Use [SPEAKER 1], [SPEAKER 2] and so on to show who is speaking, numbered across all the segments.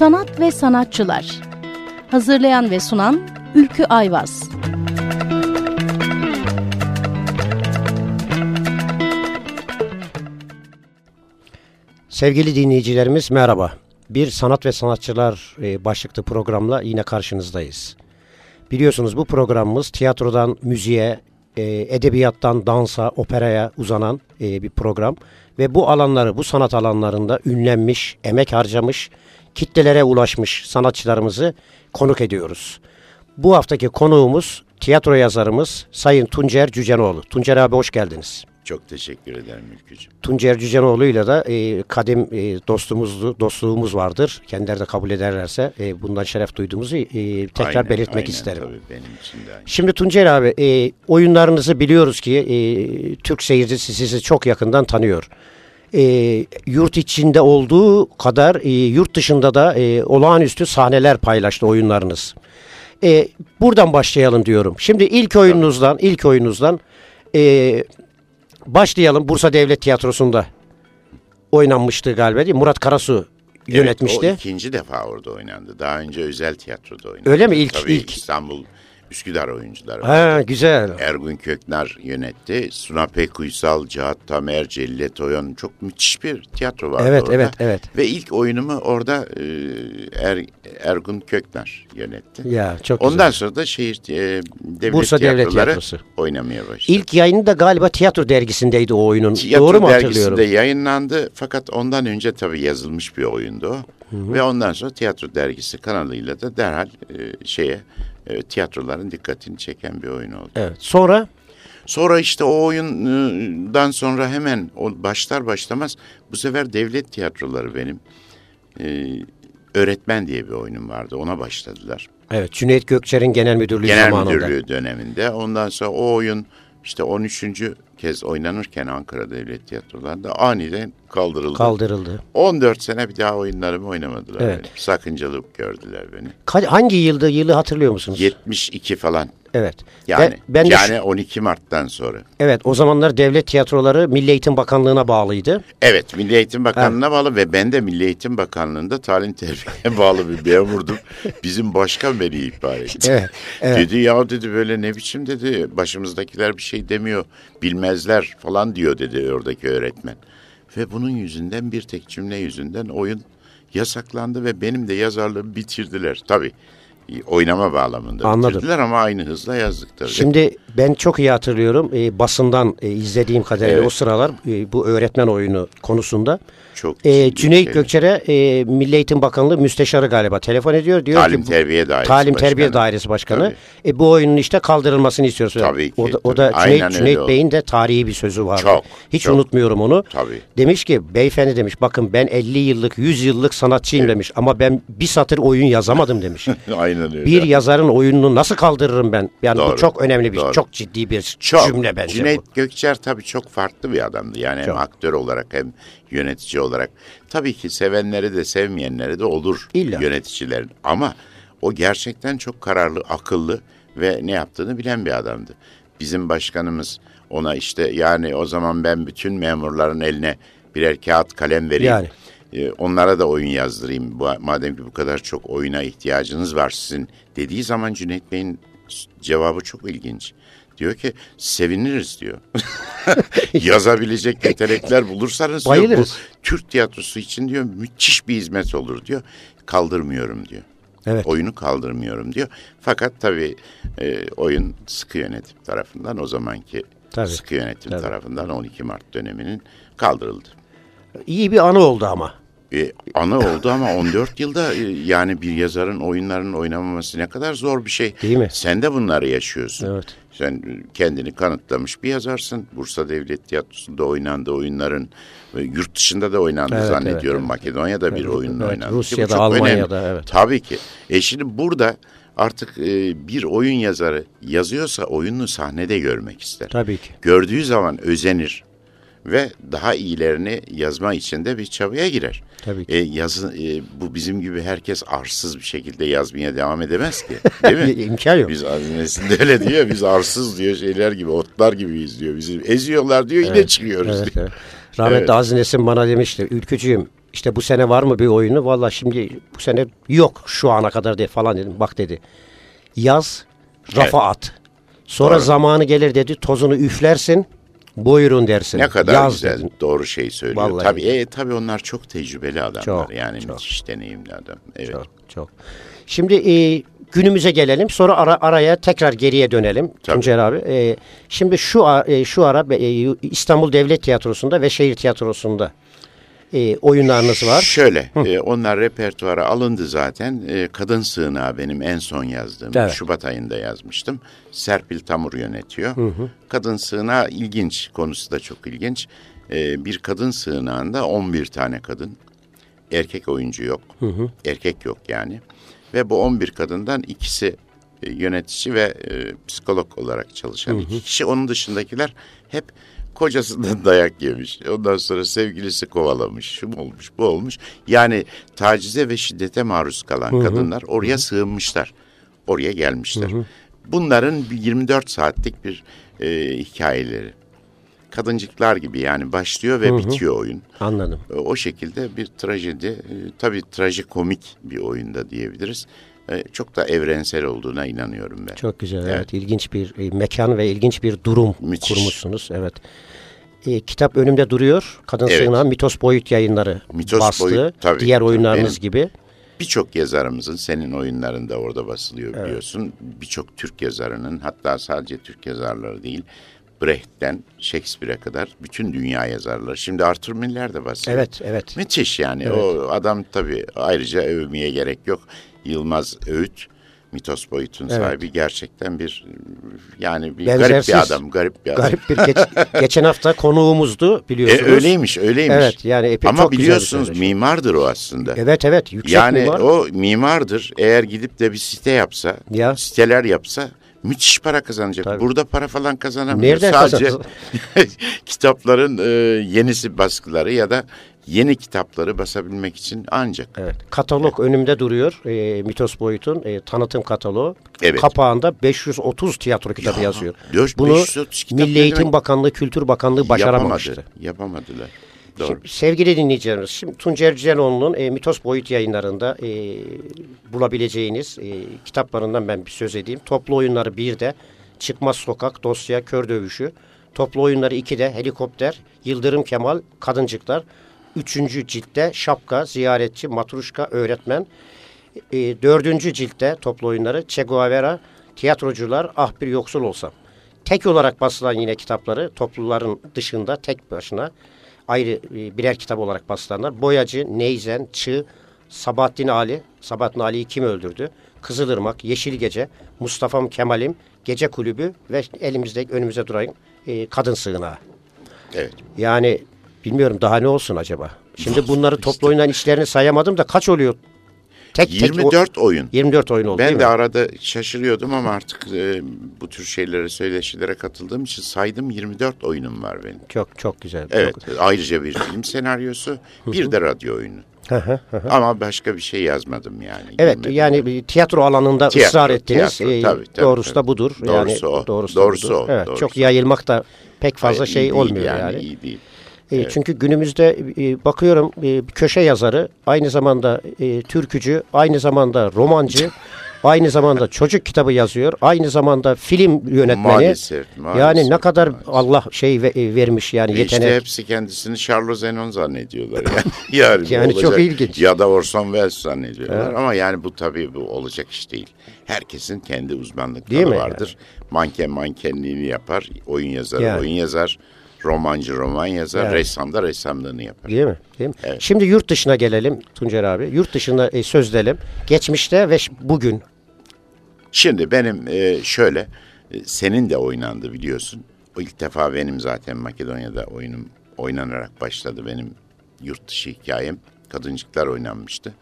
[SPEAKER 1] Sanat ve Sanatçılar Hazırlayan ve sunan Ülkü Ayvaz
[SPEAKER 2] Sevgili dinleyicilerimiz merhaba. Bir sanat ve sanatçılar e, başlıklı programla yine karşınızdayız. Biliyorsunuz bu programımız tiyatrodan müziğe, e, edebiyattan dansa, operaya uzanan e, bir program. Ve bu alanları, bu sanat alanlarında ünlenmiş, emek harcamış, kitlelere ulaşmış sanatçılarımızı konuk ediyoruz. Bu haftaki konuğumuz tiyatro yazarımız Sayın Tuncer Cücenoğlu. Tuncer abi hoş geldiniz.
[SPEAKER 3] Çok teşekkür ederim Ülkücüğüm.
[SPEAKER 2] Tuncer Cücenoğlu ile de e, kadim e, dostumuz, dostluğumuz vardır. Kendileri de kabul ederlerse e, bundan şeref duyduğumuzu e, tekrar
[SPEAKER 3] Aynen,
[SPEAKER 2] belirtmek
[SPEAKER 3] aynen,
[SPEAKER 2] isterim.
[SPEAKER 3] Tabii benim için de aynı.
[SPEAKER 2] Şimdi Tuncer abi e, oyunlarınızı biliyoruz ki e, Türk seyircisi sizi çok yakından tanıyor. E, yurt içinde olduğu kadar e, yurt dışında da e, olağanüstü sahneler paylaştı oyunlarınız. E, buradan başlayalım diyorum. Şimdi ilk oyununuzdan ilk oyununuzdan e, başlayalım Bursa Devlet Tiyatrosu'nda oynanmıştı galiba değil mi? Murat Karasu yönetmişti.
[SPEAKER 3] Evet, o ikinci defa orada oynandı. Daha önce özel tiyatroda oynandı.
[SPEAKER 2] Öyle mi? İlk-
[SPEAKER 3] Tabii
[SPEAKER 2] ilk-
[SPEAKER 3] İstanbul Üsküdar oyuncuları.
[SPEAKER 2] Ha güzel.
[SPEAKER 3] Ergun Köknar yönetti. Suna Pek Uysal, Cihat Tamer, Celile Toyon çok müthiş bir tiyatro vardı
[SPEAKER 2] Evet,
[SPEAKER 3] orada.
[SPEAKER 2] evet, evet.
[SPEAKER 3] Ve ilk oyunumu orada e, er, Ergun Köknar yönetti.
[SPEAKER 2] Ya çok güzel.
[SPEAKER 3] Ondan sonra da şehir e, devlet
[SPEAKER 2] Bursa Devlet Tiyatrosu.
[SPEAKER 3] oynamaya başladı.
[SPEAKER 2] İlk yayını da galiba tiyatro dergisindeydi o oyunun.
[SPEAKER 3] Tiyatro
[SPEAKER 2] Doğru mu
[SPEAKER 3] dergisinde
[SPEAKER 2] hatırlıyorum?
[SPEAKER 3] yayınlandı fakat ondan önce tabii yazılmış bir oyundu o. Ve ondan sonra tiyatro dergisi kanalıyla da derhal e, şeye e, tiyatroların dikkatini çeken bir oyun oldu.
[SPEAKER 2] Evet. Sonra
[SPEAKER 3] Sonra işte o oyundan sonra hemen o başlar başlamaz bu sefer devlet tiyatroları benim e, öğretmen diye bir oyunum vardı. Ona başladılar.
[SPEAKER 2] evet Cüneyt Gökçer'in genel müdürlüğü
[SPEAKER 3] Genel
[SPEAKER 2] zamanında.
[SPEAKER 3] müdürlüğü döneminde. Ondan sonra o oyun işte 13. kez oynanırken Ankara Devlet Tiyatroları'nda aniden kaldırıldı.
[SPEAKER 2] Kaldırıldı.
[SPEAKER 3] 14 sene bir daha oyunlarımı oynamadılar.
[SPEAKER 2] Evet.
[SPEAKER 3] benim. Sakıncalı gördüler beni.
[SPEAKER 2] Ka- hangi yılda yılı hatırlıyor musunuz?
[SPEAKER 3] 72 falan.
[SPEAKER 2] evet.
[SPEAKER 3] Yani
[SPEAKER 2] Ben, ben de şu-
[SPEAKER 3] yani 12 Mart'tan sonra.
[SPEAKER 2] evet o zamanlar devlet tiyatroları Milli Eğitim Bakanlığı'na bağlıydı.
[SPEAKER 3] Evet Milli Eğitim Bakanlığı'na bağlı ve ben de Milli Eğitim Bakanlığı'nda talim terbiye bağlı bir memurdum. Bizim başkan beni ihbar etti.
[SPEAKER 2] Evet, evet.
[SPEAKER 3] Dedi ya dedi böyle ne biçim dedi başımızdakiler bir şey demiyor bilmezler falan diyor dedi oradaki öğretmen. Ve bunun yüzünden bir tek cümle yüzünden oyun yasaklandı ve benim de yazarlığımı bitirdiler. Tabii oynama bağlamında
[SPEAKER 2] Anladım.
[SPEAKER 3] bitirdiler ama aynı hızla yazdık tabii.
[SPEAKER 2] Şimdi ben çok iyi hatırlıyorum e, basından e, izlediğim kadarıyla
[SPEAKER 3] Evet.
[SPEAKER 2] o sıralar e, bu öğretmen oyunu konusunda
[SPEAKER 3] çok
[SPEAKER 2] e, Cüneyt
[SPEAKER 3] şey.
[SPEAKER 2] Gökçer'e e, Milli Eğitim Bakanlığı müsteşarı galiba telefon ediyor. Diyor
[SPEAKER 3] Talim
[SPEAKER 2] ki,
[SPEAKER 3] Terbiye Dairesi
[SPEAKER 2] Talim Terbiye
[SPEAKER 3] Başkanı.
[SPEAKER 2] Dairesi Başkanı.
[SPEAKER 3] Tabii.
[SPEAKER 2] E, bu oyunun işte kaldırılmasını istiyoruz.
[SPEAKER 3] Tabii ki,
[SPEAKER 2] O da, o da
[SPEAKER 3] tabii.
[SPEAKER 2] Cüneyt,
[SPEAKER 3] Aynen
[SPEAKER 2] Cüneyt. Bey'in de tarihi bir sözü vardı.
[SPEAKER 3] Çok,
[SPEAKER 2] Hiç
[SPEAKER 3] çok.
[SPEAKER 2] unutmuyorum onu.
[SPEAKER 3] Tabii.
[SPEAKER 2] Demiş ki beyefendi demiş bakın ben 50 yıllık 100 yıllık sanatçıyım demiş ama ben bir satır oyun yazamadım demiş.
[SPEAKER 3] Aynen öyle.
[SPEAKER 2] bir yazarın oyununu nasıl kaldırırım ben? Yani bu
[SPEAKER 3] Doğru,
[SPEAKER 2] çok önemli bir
[SPEAKER 3] doğru.
[SPEAKER 2] çok ciddi bir
[SPEAKER 3] Çok.
[SPEAKER 2] cümle bence
[SPEAKER 3] Cüneyt
[SPEAKER 2] bu.
[SPEAKER 3] Gökçer tabii çok farklı bir adamdı. Yani
[SPEAKER 2] Çok.
[SPEAKER 3] hem aktör olarak hem yönetici olarak. Tabii ki sevenleri de sevmeyenleri de olur
[SPEAKER 2] İlla.
[SPEAKER 3] yöneticilerin. Ama o gerçekten çok kararlı, akıllı ve ne yaptığını bilen bir adamdı. Bizim başkanımız ona işte yani o zaman ben bütün memurların eline birer kağıt kalem vereyim.
[SPEAKER 2] Yani.
[SPEAKER 3] Ee, onlara da oyun yazdırayım. Bu, madem ki bu kadar çok oyuna ihtiyacınız var sizin dediği zaman Cüneyt Bey'in cevabı çok ilginç. Diyor ki seviniriz diyor. Yazabilecek yetenekler bulursanız diyor, bu. Türk tiyatrosu için diyor müthiş bir hizmet olur diyor. Kaldırmıyorum diyor.
[SPEAKER 2] Evet.
[SPEAKER 3] Oyunu kaldırmıyorum diyor. Fakat tabii e, oyun sıkı yönetim tarafından o zamanki
[SPEAKER 2] Tabii.
[SPEAKER 3] sıkı yönetim
[SPEAKER 2] Tabii.
[SPEAKER 3] tarafından 12 Mart döneminin kaldırıldı.
[SPEAKER 2] İyi bir anı oldu ama.
[SPEAKER 3] E, ana oldu ama 14 yılda e, yani bir yazarın oyunlarının oynamaması ne kadar zor bir şey.
[SPEAKER 2] Değil mi?
[SPEAKER 3] Sen de bunları yaşıyorsun.
[SPEAKER 2] Evet.
[SPEAKER 3] Sen kendini kanıtlamış bir yazarsın. Bursa Devlet Tiyatrosu'nda oynandı oyunların e, yurt dışında da oynandı
[SPEAKER 2] Evet,
[SPEAKER 3] zannediyorum.
[SPEAKER 2] evet,
[SPEAKER 3] Makedonya'da bir
[SPEAKER 2] Evet,
[SPEAKER 3] oyunla
[SPEAKER 2] evet,
[SPEAKER 3] oynandı.
[SPEAKER 2] Rusya'da, Almanya'da,
[SPEAKER 3] önemli.
[SPEAKER 2] evet.
[SPEAKER 3] Tabii ki. E şimdi burada artık e, bir oyun yazarı yazıyorsa oyununu sahnede görmek ister.
[SPEAKER 2] Tabii ki.
[SPEAKER 3] Gördüğü zaman özenir ve daha iyilerini yazma için de bir çabaya girer.
[SPEAKER 2] Tabii ki.
[SPEAKER 3] E, yazı, e, bu bizim gibi herkes arsız bir şekilde yazmaya devam edemez ki. Değil mi?
[SPEAKER 2] İmkan yok.
[SPEAKER 3] Biz hazinesinde öyle diyor. Biz arsız diyor şeyler gibi, otlar gibiyiz diyor. Bizi eziyorlar diyor yine çıkıyoruz
[SPEAKER 2] Evet,
[SPEAKER 3] diyor.
[SPEAKER 2] evet. Rahmetli
[SPEAKER 3] Evet.
[SPEAKER 2] Aziz Nesin bana demişti. Ülkücüğüm İşte bu sene var mı bir oyunu? Valla şimdi bu sene yok şu ana kadar diye falan dedim. Bak dedi. Yaz, rafa
[SPEAKER 3] Evet.
[SPEAKER 2] at. Sonra
[SPEAKER 3] Doğru.
[SPEAKER 2] zamanı gelir dedi. Tozunu üflersin. Buyurun dersin.
[SPEAKER 3] Ne kadar
[SPEAKER 2] Yaz
[SPEAKER 3] güzel,
[SPEAKER 2] dedim.
[SPEAKER 3] doğru şey söylüyor.
[SPEAKER 2] Vallahi.
[SPEAKER 3] Tabii, e, tabii onlar çok tecrübeli adamlar.
[SPEAKER 2] Çok,
[SPEAKER 3] yani
[SPEAKER 2] çok.
[SPEAKER 3] müthiş deneyimli adam. Evet.
[SPEAKER 2] Çok, çok. Şimdi e, günümüze gelelim. Sonra ara, araya tekrar geriye dönelim. Tuncer abi. E, şimdi şu e, şu ara e, İstanbul Devlet Tiyatrosu'nda ve Şehir Tiyatrosu'nda e, oyunlarınız var.
[SPEAKER 3] Şöyle, e, onlar repertuara alındı zaten. E, Kadın Sığınağı benim en son yazdığım.
[SPEAKER 2] Evet.
[SPEAKER 3] Şubat ayında yazmıştım. Serpil Tamur yönetiyor. Kadın Sığınağı ilginç, konusu da çok ilginç. E, bir kadın sığınağında 11 tane kadın. Erkek oyuncu yok. Erkek yok yani. Ve bu 11 kadından ikisi e, yönetici ve e, psikolog olarak çalışan iki kişi. Onun dışındakiler hep kocasından dayak yemiş. Ondan sonra sevgilisi kovalamış. Şu olmuş, bu olmuş. Yani tacize ve şiddete maruz kalan kadınlar oraya sığınmışlar. Oraya gelmişler. Bunların bir 24 saatlik bir e, hikayeleri. Kadıncıklar gibi yani başlıyor ve bitiyor oyun.
[SPEAKER 2] Anladım.
[SPEAKER 3] O şekilde bir trajedi, e, tabii trajikomik bir oyunda diyebiliriz. E, Çok da evrensel olduğuna inanıyorum ben.
[SPEAKER 2] Çok güzel. Evet.
[SPEAKER 3] Evet.
[SPEAKER 2] ilginç bir e, mekan ve ilginç bir durum
[SPEAKER 3] Müthiş.
[SPEAKER 2] kurmuşsunuz. Evet. E, kitap önümde duruyor. Kadın
[SPEAKER 3] Evet.
[SPEAKER 2] Sığınağı Mitos Boyut yayınları
[SPEAKER 3] Mitos
[SPEAKER 2] bastı.
[SPEAKER 3] Boyut, tabii.
[SPEAKER 2] Diğer oyunlarınız
[SPEAKER 3] Benim-
[SPEAKER 2] gibi.
[SPEAKER 3] Birçok yazarımızın senin oyunlarında orada basılıyor biliyorsun. Birçok Türk yazarının hatta sadece Türk yazarları değil Brecht'ten Shakespeare'e kadar bütün dünya yazarları. Şimdi Arthur Miller de basıyor.
[SPEAKER 2] Evet, evet.
[SPEAKER 3] Müthiş yani. O adam tabii ayrıca övmeye gerek yok. Yılmaz Öğüt, Mitos Boyut'un
[SPEAKER 2] Evet.
[SPEAKER 3] sahibi gerçekten bir yani bir
[SPEAKER 2] Benzersiz.
[SPEAKER 3] garip bir adam, garip bir adam.
[SPEAKER 2] Garip bir geç- geçen hafta konuğumuzdu
[SPEAKER 3] E,
[SPEAKER 2] biliyorsunuz.
[SPEAKER 3] öyleymiş, öyleymiş.
[SPEAKER 2] Evet, yani epey-
[SPEAKER 3] Ama
[SPEAKER 2] çok güzel
[SPEAKER 3] biliyorsunuz
[SPEAKER 2] söyleşi.
[SPEAKER 3] mimardır o aslında.
[SPEAKER 2] Evet evet yüksek
[SPEAKER 3] Yani
[SPEAKER 2] mimar.
[SPEAKER 3] o mimardır. Eğer gidip de bir site yapsa,
[SPEAKER 2] Ya.
[SPEAKER 3] siteler yapsa müthiş para kazanacak.
[SPEAKER 2] Tabii.
[SPEAKER 3] Burada para falan kazanamıyor.
[SPEAKER 2] Nereden
[SPEAKER 3] Sadece kitapların e, yenisi baskıları ya da yeni kitapları basabilmek için ancak.
[SPEAKER 2] Evet. Katalog önümde duruyor. E, Mitos Boyut'un e, tanıtım kataloğu.
[SPEAKER 3] Evet.
[SPEAKER 2] Kapağında 530 tiyatro kitabı yazıyor.
[SPEAKER 3] dört-
[SPEAKER 2] Bunu
[SPEAKER 3] 530 kitap
[SPEAKER 2] Milli Eğitim
[SPEAKER 3] demek?
[SPEAKER 2] Bakanlığı, Kültür Bakanlığı başaramamıştı.
[SPEAKER 3] Yapamadı, yapamadılar. Doğru.
[SPEAKER 2] Şimdi sevgili dinleyicilerimiz, şimdi Tuncer Cüceloğlu'nun e, Mitos Boyut yayınlarında e, bulabileceğiniz e, kitaplarından ben bir söz edeyim. Toplu oyunları 1'de, Çıkmaz Sokak, Dosya, Kör Dövüşü. Toplu oyunları 2'de, Helikopter, Yıldırım Kemal, Kadıncıklar. Üçüncü ciltte Şapka, Ziyaretçi, Matruşka, Öğretmen. E, dördüncü ciltte toplu oyunları Che Guevara, Tiyatrocular, Ah Bir Yoksul Olsam. Tek olarak basılan yine kitapları topluların dışında tek başına ayrı e, birer kitap olarak basılanlar. Boyacı, Neyzen, Çığ, Sabahattin Ali, Sabahattin Ali'yi kim öldürdü? Kızılırmak, Yeşil Gece, Mustafa'm Kemal'im, Gece Kulübü ve elimizde önümüze duran e, Kadın Sığınağı.
[SPEAKER 3] Evet.
[SPEAKER 2] Yani bilmiyorum daha ne olsun acaba? Şimdi bunları toplu oyundan işlerini sayamadım da kaç oluyor? Tek tek o-
[SPEAKER 3] 24 oyun.
[SPEAKER 2] 24 oyun oldu
[SPEAKER 3] Ben
[SPEAKER 2] mi?
[SPEAKER 3] de arada şaşırıyordum ama artık e, bu tür şeylere, söyleşilere katıldığım için saydım 24 oyunum var benim.
[SPEAKER 2] Çok çok güzel.
[SPEAKER 3] Evet,
[SPEAKER 2] Çok-
[SPEAKER 3] ayrıca bir film senaryosu, bir de radyo oyunu. Ama başka bir şey yazmadım yani.
[SPEAKER 2] Evet yani bir tiyatro alanında
[SPEAKER 3] Tiyatro,
[SPEAKER 2] ısrar ettiniz.
[SPEAKER 3] tiyatro,
[SPEAKER 2] Ee,
[SPEAKER 3] tabii, tabii,
[SPEAKER 2] doğrusu da
[SPEAKER 3] tabii.
[SPEAKER 2] budur.
[SPEAKER 3] Doğrusu
[SPEAKER 2] yani,
[SPEAKER 3] o,
[SPEAKER 2] Doğrusu,
[SPEAKER 3] doğrusu
[SPEAKER 2] da budur.
[SPEAKER 3] o,
[SPEAKER 2] Evet,
[SPEAKER 3] doğrusu
[SPEAKER 2] çok yayılmak da pek fazla
[SPEAKER 3] Hayır, iyi
[SPEAKER 2] şey
[SPEAKER 3] değil
[SPEAKER 2] olmuyor
[SPEAKER 3] yani.
[SPEAKER 2] yani.
[SPEAKER 3] iyi değil.
[SPEAKER 2] E, Çünkü günümüzde e, bakıyorum e, bir köşe yazarı, aynı zamanda e, türkücü, aynı zamanda romancı, aynı zamanda çocuk kitabı yazıyor, aynı zamanda film yönetmeni.
[SPEAKER 3] Maalesef, maalesef,
[SPEAKER 2] yani ne kadar
[SPEAKER 3] maalesef.
[SPEAKER 2] Allah şey ve- vermiş yani
[SPEAKER 3] E
[SPEAKER 2] yetenek.
[SPEAKER 3] İşte hepsi kendisini Charles Zenon zannediyorlar yani. yani,
[SPEAKER 2] Yani çok
[SPEAKER 3] olacak.
[SPEAKER 2] ilginç.
[SPEAKER 3] Ya da Orson Welles zannediyorlar ama yani bu tabii bu olacak iş değil. Herkesin kendi uzmanlıkları vardır. Manken mankenliğini yapar, oyun yazarı
[SPEAKER 2] Yani.
[SPEAKER 3] oyun yazar, romancı roman yazar,
[SPEAKER 2] Evet.
[SPEAKER 3] ressam da ressamlığını yapar.
[SPEAKER 2] Değil mi? Değil mi?
[SPEAKER 3] Evet.
[SPEAKER 2] Şimdi yurt dışına gelelim Tuncer abi. Yurt dışına e, sözlelim. Geçmişte ve bugün.
[SPEAKER 3] Şimdi benim e, şöyle, e, senin de oynandı biliyorsun. O ilk defa benim zaten Makedonya'da oyunum oynanarak başladı benim yurt dışı hikayem. Kadıncıklar oynanmıştı.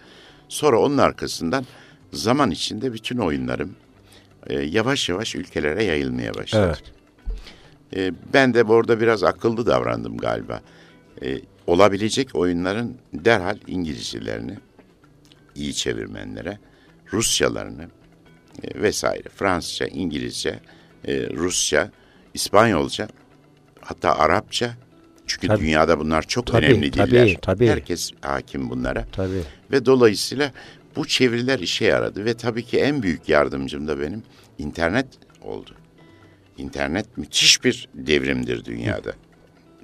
[SPEAKER 3] Sonra onun arkasından zaman içinde bütün oyunlarım e, yavaş yavaş ülkelere yayılmaya başladı. E, ben de orada biraz akıllı davrandım galiba. E, olabilecek oyunların derhal İngilizcelerini, iyi çevirmenlere, Rusyalarını e, vesaire, Fransızca, İngilizce, e, Rusça, İspanyolca, hatta Arapça Çünkü
[SPEAKER 2] Tabii.
[SPEAKER 3] dünyada bunlar çok
[SPEAKER 2] Tabii,
[SPEAKER 3] önemli
[SPEAKER 2] tabii,
[SPEAKER 3] diller.
[SPEAKER 2] tabii.
[SPEAKER 3] Herkes hakim bunlara.
[SPEAKER 2] Tabii.
[SPEAKER 3] Ve dolayısıyla bu çeviriler işe yaradı ve tabii ki en büyük yardımcım da benim internet oldu. İnternet müthiş bir devrimdir dünyada.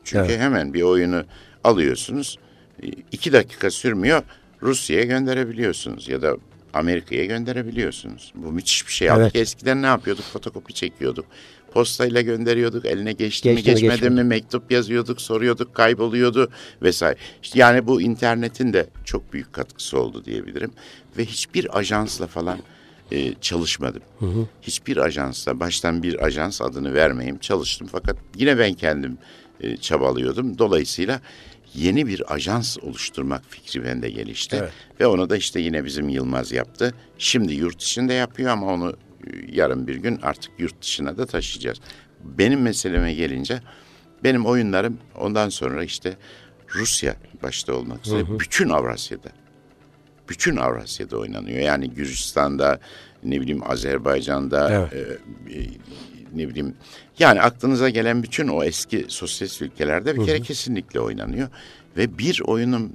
[SPEAKER 3] Çünkü
[SPEAKER 2] Evet.
[SPEAKER 3] hemen bir oyunu alıyorsunuz, e, iki dakika sürmüyor, Rusya'ya gönderebiliyorsunuz ya da Amerika'ya gönderebiliyorsunuz. Bu müthiş bir şey.
[SPEAKER 2] Evet.
[SPEAKER 3] Halbuki eskiden ne yapıyorduk? Fotokopi çekiyorduk. Postayla gönderiyorduk. Eline geçti
[SPEAKER 2] Geçti mi,
[SPEAKER 3] geçmedi
[SPEAKER 2] geçmedi.
[SPEAKER 3] mi mektup yazıyorduk, soruyorduk, kayboluyordu vesaire. İşte yani bu internetin de çok büyük katkısı oldu diyebilirim. Ve hiçbir ajansla falan e, çalışmadım. Hiçbir ajansla, baştan bir ajans adını vermeyeyim çalıştım. Fakat yine ben kendim e, çabalıyordum. Dolayısıyla yeni bir ajans oluşturmak fikri bende gelişti.
[SPEAKER 2] Evet.
[SPEAKER 3] Ve onu da işte yine bizim Yılmaz yaptı. Şimdi yurt içinde yapıyor ama onu e, yarın bir gün artık yurt dışına da taşıyacağız. Benim meseleme gelince benim oyunlarım ondan sonra işte Rusya başta olmak üzere bütün Avrasya'da bütün Avrasya'da oynanıyor. Yani Gürcistan'da, ne bileyim Azerbaycan'da,
[SPEAKER 2] Evet.
[SPEAKER 3] e, e, ne bileyim yani aklınıza gelen bütün o eski sosyalist ülkelerde bir kere kesinlikle oynanıyor. Ve bir oyunum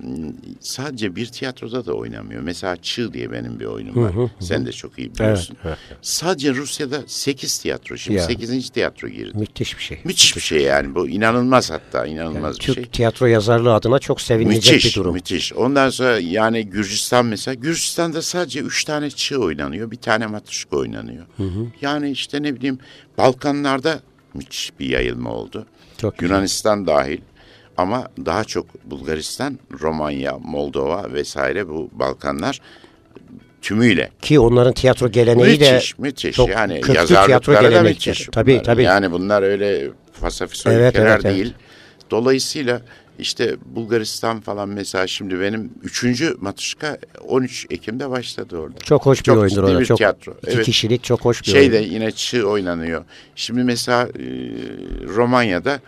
[SPEAKER 3] sadece bir tiyatroda da oynamıyor. Mesela Çığ diye benim bir oyunum var. Sen de çok iyi biliyorsun.
[SPEAKER 2] evet.
[SPEAKER 3] Sadece Rusya'da 8 tiyatro. Şimdi
[SPEAKER 2] Ya.
[SPEAKER 3] 8. tiyatro girdi.
[SPEAKER 2] Müthiş bir şey.
[SPEAKER 3] Müthiş bir şey yani bu inanılmaz hatta inanılmaz bir
[SPEAKER 2] Türk
[SPEAKER 3] şey.
[SPEAKER 2] tiyatro yazarlığı adına çok sevinilecek
[SPEAKER 3] Müthiş,
[SPEAKER 2] bir durum.
[SPEAKER 3] müthiş. Ondan sonra yani Gürcistan mesela, Gürcistan'da sadece üç tane çığ oynanıyor, bir tane matruşka oynanıyor. Yani işte ne bileyim Balkanlarda müthiş bir yayılma oldu.
[SPEAKER 2] Çok güzel.
[SPEAKER 3] Yunanistan dahil ama daha çok Bulgaristan, Romanya, Moldova vesaire bu Balkanlar tümüyle.
[SPEAKER 2] Ki onların tiyatro geleneği de
[SPEAKER 3] müthiş, müthiş.
[SPEAKER 2] çok
[SPEAKER 3] yani
[SPEAKER 2] köklü tiyatro
[SPEAKER 3] da
[SPEAKER 2] gelenekleri.
[SPEAKER 3] müthiş.
[SPEAKER 2] Tabii,
[SPEAKER 3] bunlar.
[SPEAKER 2] tabii.
[SPEAKER 3] Yani bunlar öyle fasafiso
[SPEAKER 2] Evet,
[SPEAKER 3] ülkeler
[SPEAKER 2] evet, evet.
[SPEAKER 3] değil. Dolayısıyla işte Bulgaristan falan mesela şimdi benim üçüncü matuşka 13 Ekim'de başladı orada.
[SPEAKER 2] çok hoş bir oyundur
[SPEAKER 3] ciddi
[SPEAKER 2] o da.
[SPEAKER 3] bir
[SPEAKER 2] Çok,
[SPEAKER 3] tiyatro.
[SPEAKER 2] iki
[SPEAKER 3] Evet.
[SPEAKER 2] kişilik çok hoş bir
[SPEAKER 3] Şeyde
[SPEAKER 2] oyun.
[SPEAKER 3] yine çığ oynanıyor. Şimdi mesela e, Romanya'da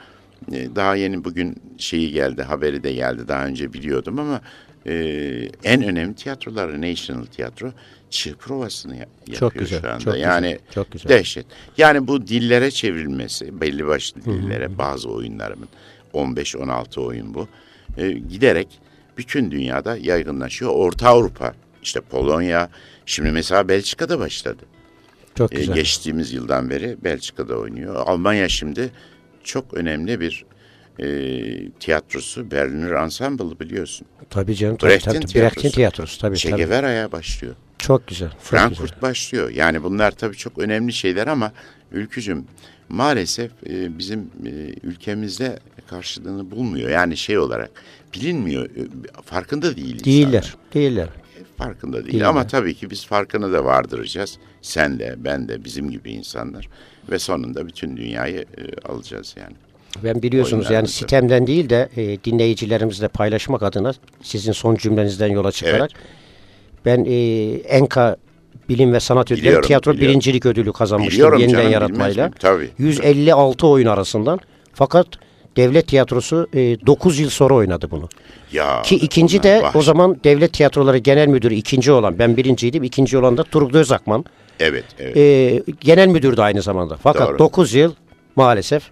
[SPEAKER 3] e, daha yeni bugün şeyi geldi, haberi de geldi. Daha önce biliyordum ama e, en önemli tiyatroları National Tiyatro çığ provasını ya- yapıyor
[SPEAKER 2] Çok güzel,
[SPEAKER 3] şu anda.
[SPEAKER 2] çok güzel,
[SPEAKER 3] yani
[SPEAKER 2] çok güzel.
[SPEAKER 3] dehşet. Yani bu dillere çevrilmesi, belli başlı dillere bazı oyunlarımın 15-16 oyun bu. e, giderek bütün dünyada yaygınlaşıyor. Orta Avrupa, işte Polonya, şimdi mesela Belçika'da başladı.
[SPEAKER 2] Çok
[SPEAKER 3] E,
[SPEAKER 2] güzel.
[SPEAKER 3] geçtiğimiz yıldan beri Belçika'da oynuyor. Almanya şimdi çok önemli bir e, tiyatrosu. Berliner Ensemble'ı biliyorsun.
[SPEAKER 2] Tabii canım. Tabii,
[SPEAKER 3] Brecht'in
[SPEAKER 2] tabii,
[SPEAKER 3] tiyatrosu.
[SPEAKER 2] Brecht'in tiyatrosu. Tabii,
[SPEAKER 3] Che. Guevara'ya başlıyor.
[SPEAKER 2] Çok güzel. çok güzel.
[SPEAKER 3] Frankfurt başlıyor. Yani bunlar tabii çok önemli şeyler ama ülkücüm maalesef e, bizim e, ülkemizde karşılığını bulmuyor. Yani şey olarak bilinmiyor. e, farkında değil
[SPEAKER 2] Değiller.
[SPEAKER 3] insanlar.
[SPEAKER 2] Değiller.
[SPEAKER 3] Farkında değil.
[SPEAKER 2] Değiller.
[SPEAKER 3] Ama tabii ki biz farkını da vardıracağız. Sen de ben de bizim gibi insanlar. Ve sonunda bütün dünyayı e, alacağız yani.
[SPEAKER 2] Ben biliyorsunuz yani sitemden değil de e, dinleyicilerimizle paylaşmak adına sizin son cümlenizden yola çıkarak ben e, Enka Bilim ve Sanat Ödülleri
[SPEAKER 3] Biliyorum,
[SPEAKER 2] tiyatro
[SPEAKER 3] biliyorum.
[SPEAKER 2] birincilik ödülü kazanmıştım
[SPEAKER 3] Biliyorum
[SPEAKER 2] yeniden
[SPEAKER 3] canım,
[SPEAKER 2] yaratmayla.
[SPEAKER 3] Tabii.
[SPEAKER 2] 156 oyun arasından. Fakat devlet tiyatrosu e, 9 yıl sonra oynadı bunu.
[SPEAKER 3] Ya,
[SPEAKER 2] Ki ikinci de
[SPEAKER 3] vahşi.
[SPEAKER 2] o zaman devlet tiyatroları genel müdürü ikinci olan ben birinciydim. ikinci olan da Turgut Özakman.
[SPEAKER 3] Evet, evet.
[SPEAKER 2] E, genel müdürdü aynı zamanda. Fakat
[SPEAKER 3] Doğru.
[SPEAKER 2] 9 yıl maalesef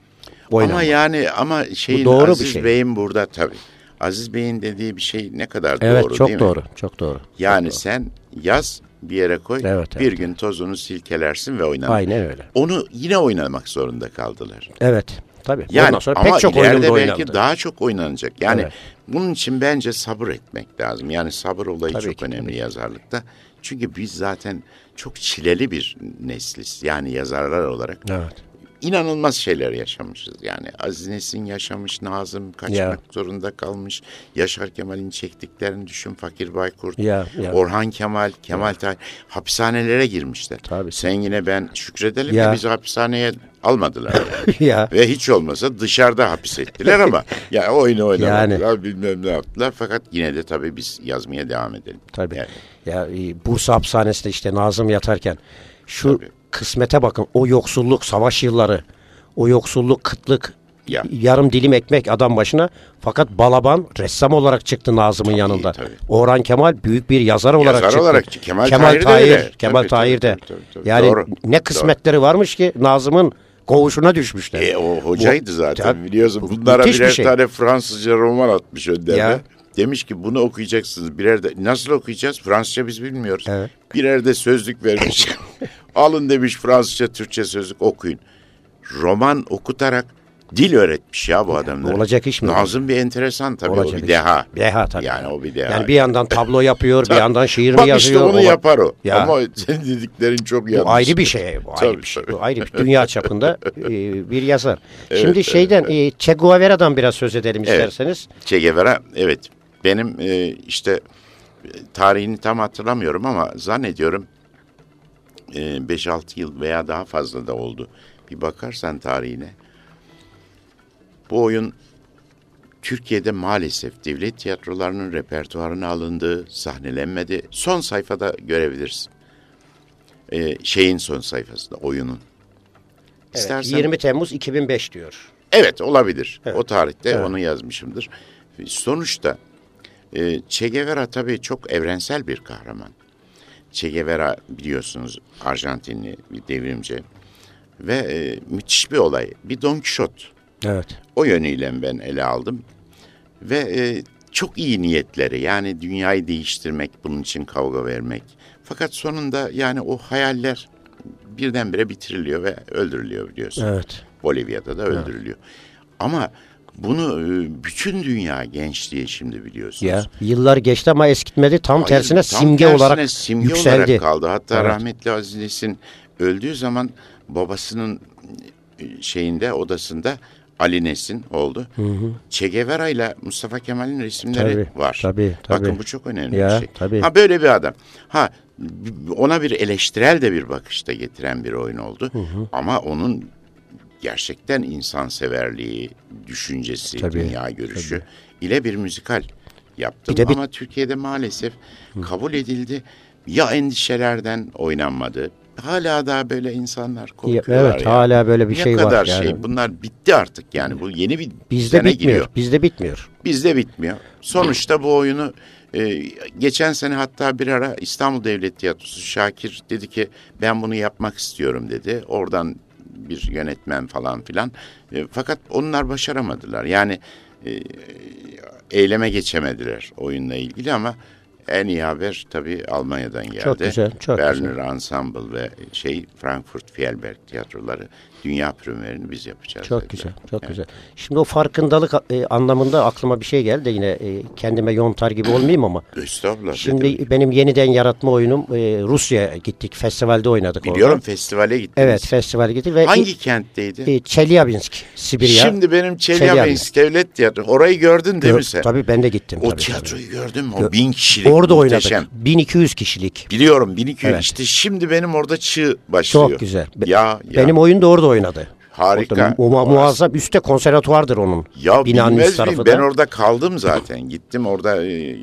[SPEAKER 2] oynamadı.
[SPEAKER 3] Ama yani ama şeyin
[SPEAKER 2] doğru bir
[SPEAKER 3] Aziz
[SPEAKER 2] şey.
[SPEAKER 3] Bey'in burada tabii. Aziz Bey'in dediği bir şey ne kadar
[SPEAKER 2] evet
[SPEAKER 3] doğru
[SPEAKER 2] çok
[SPEAKER 3] değil
[SPEAKER 2] doğru.
[SPEAKER 3] mi?
[SPEAKER 2] Çok doğru.
[SPEAKER 3] Yani sen yaz bir yere koy,
[SPEAKER 2] Evet,
[SPEAKER 3] bir
[SPEAKER 2] evet.
[SPEAKER 3] gün tozunu silkelersin ve oynanır.
[SPEAKER 2] Aynen öyle.
[SPEAKER 3] Onu yine oynamak zorunda kaldılar.
[SPEAKER 2] Evet. Tabii.
[SPEAKER 3] Yani
[SPEAKER 2] Ondan sonra
[SPEAKER 3] ama
[SPEAKER 2] pek çok
[SPEAKER 3] ileride belki
[SPEAKER 2] oynandı.
[SPEAKER 3] daha çok oynanacak. Yani
[SPEAKER 2] Evet.
[SPEAKER 3] bunun için bence sabır etmek lazım. Yani sabır olayı
[SPEAKER 2] Tabii
[SPEAKER 3] çok
[SPEAKER 2] ki,
[SPEAKER 3] önemli
[SPEAKER 2] tabii
[SPEAKER 3] yazarlıkta. Çünkü biz zaten çok çileli bir nesliz. Yani yazarlar olarak
[SPEAKER 2] Evet.
[SPEAKER 3] İnanılmaz şeyler yaşamışız. Yani Aziz Nesin yaşamış, Nazım kaçmak
[SPEAKER 2] Ya.
[SPEAKER 3] zorunda kalmış. Yaşar Kemal'in çektiklerini düşün, Fakir Baykurt,
[SPEAKER 2] Ya, ya.
[SPEAKER 3] Orhan Kemal, Kemal Tahir hapishanelere girmişler.
[SPEAKER 2] Tabii.
[SPEAKER 3] Sen yine ben şükredelim
[SPEAKER 2] Ya.
[SPEAKER 3] ya bizi hapishaneye almadılar. Yani.
[SPEAKER 2] ya.
[SPEAKER 3] Ve hiç olmasa dışarıda hapis ettiler ama ya oyunu oynamadılar bilmem ne yaptılar. Fakat yine de tabii biz yazmaya devam edelim.
[SPEAKER 2] Tabii.
[SPEAKER 3] Yani.
[SPEAKER 2] Ya e, Bursa hapishanesinde işte Nazım yatarken şu
[SPEAKER 3] Tabii.
[SPEAKER 2] Kısmete bakın. O yoksulluk, savaş yılları, o yoksulluk, kıtlık,
[SPEAKER 3] Ya.
[SPEAKER 2] yarım dilim ekmek adam başına. Fakat Balaban ressam olarak çıktı Nazım'ın yanında.
[SPEAKER 3] tabii.
[SPEAKER 2] Orhan Kemal büyük bir yazar olarak
[SPEAKER 3] Yazar
[SPEAKER 2] çıktı.
[SPEAKER 3] olarak Kemal Tahir de
[SPEAKER 2] Tahir,
[SPEAKER 3] öyle.
[SPEAKER 2] Kemal
[SPEAKER 3] Tabii,
[SPEAKER 2] Tahir de.
[SPEAKER 3] tabii, tabii, tabii.
[SPEAKER 2] Yani
[SPEAKER 3] Doğru.
[SPEAKER 2] ne kısmetleri varmış ki Nazım'ın koğuşuna düşmüşler.
[SPEAKER 3] E, o hocaydı zaten
[SPEAKER 2] Tabii.
[SPEAKER 3] biliyorsun.
[SPEAKER 2] Bu
[SPEAKER 3] Bunlara
[SPEAKER 2] müthiş bir
[SPEAKER 3] birer
[SPEAKER 2] şey.
[SPEAKER 3] tane Fransızca roman atmış önlerine. Demiş ki bunu okuyacaksınız birer de. Nasıl okuyacağız? Fransızca biz bilmiyoruz.
[SPEAKER 2] Evet.
[SPEAKER 3] Birer de sözlük vermiş. Alın demiş Fransızca, Türkçe sözlük okuyun. Roman okutarak dil öğretmiş ya bu adamlar.
[SPEAKER 2] olacak iş mi?
[SPEAKER 3] Nazım bir enteresan tabii o
[SPEAKER 2] Olacak
[SPEAKER 3] bir
[SPEAKER 2] iş.
[SPEAKER 3] deha.
[SPEAKER 2] Deha tabii.
[SPEAKER 3] Yani o bir deha.
[SPEAKER 2] Yani bir yandan tablo yapıyor, bir yandan şiir mi
[SPEAKER 3] Bak
[SPEAKER 2] yazıyor.
[SPEAKER 3] işte onu
[SPEAKER 2] o-
[SPEAKER 3] yapar o.
[SPEAKER 2] Ya.
[SPEAKER 3] Ama senin dediklerin çok yanlış.
[SPEAKER 2] Bu ayrı bir şey. Bu ayrı
[SPEAKER 3] Tabii,
[SPEAKER 2] bir şey.
[SPEAKER 3] tabii.
[SPEAKER 2] Bu ayrı bir dünya çapında e, bir yazar. Şimdi şeyden e, Che Guevara'dan biraz söz edelim
[SPEAKER 3] Evet.
[SPEAKER 2] isterseniz.
[SPEAKER 3] Che Guevara evet benim e, işte e, tarihini tam hatırlamıyorum ama zannediyorum e, 5-6 yıl veya daha fazla da oldu. Bir bakarsan tarihine. Bu oyun Türkiye'de maalesef devlet tiyatrolarının repertuarına alındığı, sahnelenmedi. Son sayfada görebilirsin. E, şeyin son sayfasında, oyunun.
[SPEAKER 2] Evet,
[SPEAKER 3] İstersen-
[SPEAKER 2] 20 Temmuz 2005 diyor.
[SPEAKER 3] Evet olabilir.
[SPEAKER 2] Evet.
[SPEAKER 3] O tarihte
[SPEAKER 2] Evet.
[SPEAKER 3] onu yazmışımdır. Sonuçta e, Che Guevara tabii çok evrensel bir kahraman. Che Guevara biliyorsunuz Arjantinli bir devrimci ve e, müthiş bir olay. Bir Don Quixote.
[SPEAKER 2] Evet.
[SPEAKER 3] O yönüyle ben ele aldım. Ve e, çok iyi niyetleri yani dünyayı değiştirmek, bunun için kavga vermek. Fakat sonunda yani o hayaller birdenbire bitiriliyor ve öldürülüyor biliyorsun.
[SPEAKER 2] Evet.
[SPEAKER 3] Bolivya'da da öldürülüyor. Ama bunu e, bütün dünya gençliği şimdi biliyorsunuz.
[SPEAKER 2] Ya yıllar geçti ama eskitmedi. Tam
[SPEAKER 3] Hayır,
[SPEAKER 2] tersine
[SPEAKER 3] tam
[SPEAKER 2] simge
[SPEAKER 3] tersine
[SPEAKER 2] olarak
[SPEAKER 3] simge
[SPEAKER 2] yükseldi.
[SPEAKER 3] olarak kaldı. Hatta
[SPEAKER 2] Evet.
[SPEAKER 3] rahmetli Aziz Nesin öldüğü zaman babasının e, şeyinde odasında Ali Nesin oldu. Che Guevara ile Mustafa Kemal'in resimleri
[SPEAKER 2] Tabii,
[SPEAKER 3] var.
[SPEAKER 2] tabii, tabii.
[SPEAKER 3] Bakın bu çok önemli
[SPEAKER 2] Ya,
[SPEAKER 3] bir şey.
[SPEAKER 2] tabii.
[SPEAKER 3] Ha böyle bir adam. Ha ona bir eleştirel de bir bakışta getiren bir oyun oldu. Ama onun gerçekten insanseverliği, düşüncesi,
[SPEAKER 2] Tabii,
[SPEAKER 3] dünya görüşü ile bir müzikal yaptım.
[SPEAKER 2] Bir
[SPEAKER 3] Ama Türkiye'de maalesef kabul edildi. Ya endişelerden oynanmadı. Hala daha böyle insanlar
[SPEAKER 2] Ya,
[SPEAKER 3] korkuyorlar.
[SPEAKER 2] evet
[SPEAKER 3] ya.
[SPEAKER 2] hala böyle bir
[SPEAKER 3] ne
[SPEAKER 2] şey
[SPEAKER 3] kadar
[SPEAKER 2] var. Yani.
[SPEAKER 3] şey. Bunlar bitti artık yani. Bu yeni bir
[SPEAKER 2] Bizde
[SPEAKER 3] sene
[SPEAKER 2] bitmiyor.
[SPEAKER 3] giriyor.
[SPEAKER 2] Bizde bitmiyor.
[SPEAKER 3] Bizde bitmiyor. Sonuçta bu oyunu e, geçen sene hatta bir ara İstanbul Devlet Tiyatrosu Şakir dedi ki ben bunu yapmak istiyorum dedi. Oradan bir yönetmen falan filan. E, fakat onlar başaramadılar. Yani e, eyleme geçemediler oyunla ilgili ama en iyi haber tabii Almanya'dan geldi.
[SPEAKER 2] Çok güzel, çok
[SPEAKER 3] Berner Ensemble ve şey Frankfurt Fielberg tiyatroları dünya premierini biz yapacağız.
[SPEAKER 2] Çok
[SPEAKER 3] dediler.
[SPEAKER 2] güzel, çok
[SPEAKER 3] Evet.
[SPEAKER 2] güzel. Şimdi o farkındalık e, anlamında aklıma bir şey geldi. Yine e, kendime yontar gibi olmayayım ama.
[SPEAKER 3] Estağfurullah.
[SPEAKER 2] Şimdi benim yeniden yaratma oyunum e, Rusya'ya gittik. Festivalde oynadık
[SPEAKER 3] Biliyorum
[SPEAKER 2] orada.
[SPEAKER 3] festivale gittiniz.
[SPEAKER 2] Evet, festival gittik ve
[SPEAKER 3] Hangi kentteydi?
[SPEAKER 2] e, Çelyabinsk, Sibirya.
[SPEAKER 3] Şimdi benim
[SPEAKER 2] Çelyabinsk.
[SPEAKER 3] Çelyabinsk Devlet Tiyatro. Orayı gördün değil mi sen?
[SPEAKER 2] Tabii ben de gittim.
[SPEAKER 3] O
[SPEAKER 2] tabii,
[SPEAKER 3] tiyatroyu gördün mü? O bin kişilik
[SPEAKER 2] tabii. Orada
[SPEAKER 3] muhteşem.
[SPEAKER 2] oynadık. 1200 kişilik.
[SPEAKER 3] Biliyorum 1200.
[SPEAKER 2] Evet.
[SPEAKER 3] İşte şimdi benim orada çığ başlıyor.
[SPEAKER 2] Çok güzel. Be-
[SPEAKER 3] Ya, ya.
[SPEAKER 2] Benim oyun da orada oynadı.
[SPEAKER 3] Harika.
[SPEAKER 2] Orada mu- mu- muazzam üstte konservatuvardır onun.
[SPEAKER 3] Ya
[SPEAKER 2] binanın
[SPEAKER 3] bilmez
[SPEAKER 2] tarafı
[SPEAKER 3] Ben
[SPEAKER 2] da.
[SPEAKER 3] orada kaldım zaten. Gittim orada e,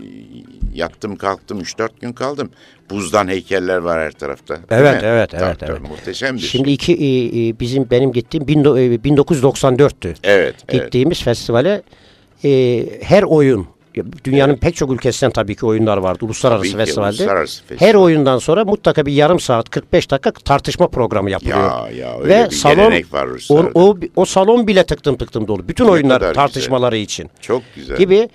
[SPEAKER 3] yattım kalktım 3-4 gün kaldım. Buzdan heykeller var her tarafta.
[SPEAKER 2] Evet, evet,
[SPEAKER 3] Tabii,
[SPEAKER 2] evet,
[SPEAKER 3] tabii,
[SPEAKER 2] evet.
[SPEAKER 3] Muhteşemdir.
[SPEAKER 2] Şimdi iki e, e, bizim benim gittiğim bin e, 1994'tü.
[SPEAKER 3] evet, evet.
[SPEAKER 2] Gittiğimiz festivale e, her oyun ya dünyanın pek çok ülkesinden tabii ki oyunlar vardı uluslararası
[SPEAKER 3] Tabii ki,
[SPEAKER 2] festivalde.
[SPEAKER 3] uluslararası festival.
[SPEAKER 2] Her oyundan sonra mutlaka bir yarım saat 45 dakika tartışma programı yapılıyor.
[SPEAKER 3] Ya, ya, öyle
[SPEAKER 2] Ve
[SPEAKER 3] bir
[SPEAKER 2] salon
[SPEAKER 3] var
[SPEAKER 2] o, o, o salon bile tıktım tıktım dolu. Bütün
[SPEAKER 3] Ne
[SPEAKER 2] oyunlar tartışmaları için.
[SPEAKER 3] Çok güzel.
[SPEAKER 2] Gibi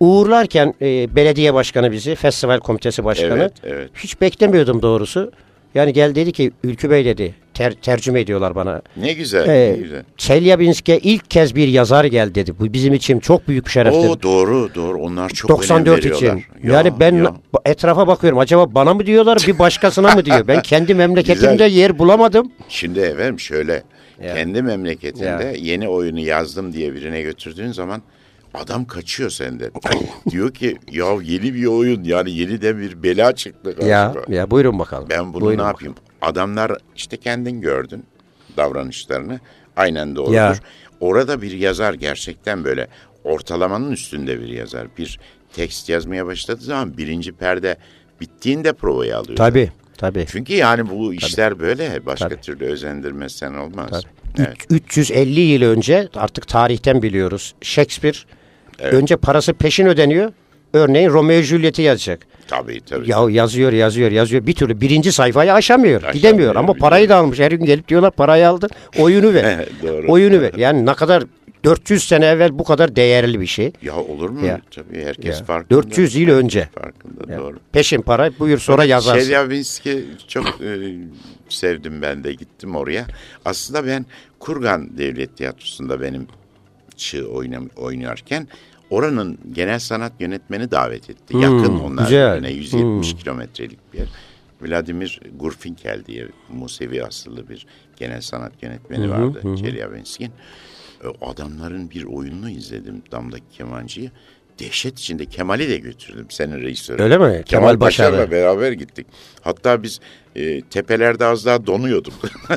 [SPEAKER 2] uğurlarken e, belediye başkanı bizi, festival komitesi başkanı
[SPEAKER 3] Evet, evet.
[SPEAKER 2] hiç beklemiyordum doğrusu. Yani gel dedi ki Ülkü Bey dedi ter- tercüme ediyorlar bana.
[SPEAKER 3] Ne güzel,
[SPEAKER 2] Ee,
[SPEAKER 3] ne güzel.
[SPEAKER 2] Çelyabinsk'e ilk kez bir yazar gel dedi. Bu bizim için çok büyük bir şereftir.
[SPEAKER 3] Oo doğru doğru onlar çok
[SPEAKER 2] 94
[SPEAKER 3] önem
[SPEAKER 2] için.
[SPEAKER 3] veriyorlar. Ya,
[SPEAKER 2] yani ben
[SPEAKER 3] ya.
[SPEAKER 2] etrafa bakıyorum. Acaba bana mı diyorlar, bir başkasına mı diyor? Ben kendi memleketimde
[SPEAKER 3] Güzel.
[SPEAKER 2] yer bulamadım.
[SPEAKER 3] Şimdi efendim şöyle
[SPEAKER 2] Ya.
[SPEAKER 3] kendi memleketinde
[SPEAKER 2] Ya.
[SPEAKER 3] yeni oyunu yazdım diye birine götürdüğün zaman adam kaçıyor senden. Diyor ki ya yeni bir oyun yani yeni de bir bela çıktı
[SPEAKER 2] Ya,
[SPEAKER 3] karşıma.
[SPEAKER 2] ya buyurun bakalım.
[SPEAKER 3] Ben bunu
[SPEAKER 2] Buyurun
[SPEAKER 3] ne
[SPEAKER 2] bakalım.
[SPEAKER 3] yapayım? Adamlar işte kendin gördün davranışlarını aynen doğrudur.
[SPEAKER 2] Ya.
[SPEAKER 3] Orada bir yazar gerçekten böyle ortalamanın üstünde bir yazar. Bir tekst yazmaya başladığı zaman birinci perde bittiğinde provayı alıyor.
[SPEAKER 2] Tabii, tabii.
[SPEAKER 3] Çünkü yani bu işler böyle başka
[SPEAKER 2] Tabii.
[SPEAKER 3] türlü özendirmezsen olmaz.
[SPEAKER 2] Tabii.
[SPEAKER 3] Evet.
[SPEAKER 2] Üç- 350 yıl önce artık tarihten biliyoruz. Shakespeare önce parası peşin ödeniyor. örneğin Romeo Juliet'i yazacak.
[SPEAKER 3] Tabii tabii.
[SPEAKER 2] Ya yazıyor yazıyor yazıyor bir türlü birinci sayfayı aşamıyor,
[SPEAKER 3] Aşamıyor,
[SPEAKER 2] gidemiyor ama parayı da almış her gün gelip diyorlar parayı aldı oyunu ver
[SPEAKER 3] Doğru.
[SPEAKER 2] oyunu ver yani ne kadar 400 sene evvel bu kadar değerli bir şey
[SPEAKER 3] Ya olur mu?
[SPEAKER 2] Ya.
[SPEAKER 3] Tabii herkes
[SPEAKER 2] Ya.
[SPEAKER 3] farkında.
[SPEAKER 2] 400 yıl önce.
[SPEAKER 3] Farkında
[SPEAKER 2] Ya.
[SPEAKER 3] doğru.
[SPEAKER 2] peşin para buyur sonra yazarsın
[SPEAKER 3] Çelyabinski çok e, sevdim ben de gittim oraya. Aslında ben Kurgan Devlet Tiyatrosu'nda benim çığ oynarken oranın genel sanat yönetmeni davet etti. Yakın onlar
[SPEAKER 2] Hmm, güzel.
[SPEAKER 3] birbirine, 170 kilometrelik bir yer. Vladimir Gurfinkel diye Musevi asıllı bir genel sanat yönetmeni vardı Çelyabinski'nin. E, Adamların bir oyununu izledim Damdaki Kemancı'yı. Dehşet içinde Kemal'i de götürdüm senin reisörü.
[SPEAKER 2] Öyle mi? Kemal
[SPEAKER 3] Kemal
[SPEAKER 2] Başar'la.
[SPEAKER 3] Başar'la beraber gittik. Hatta biz e, tepelerde az daha donuyorduk.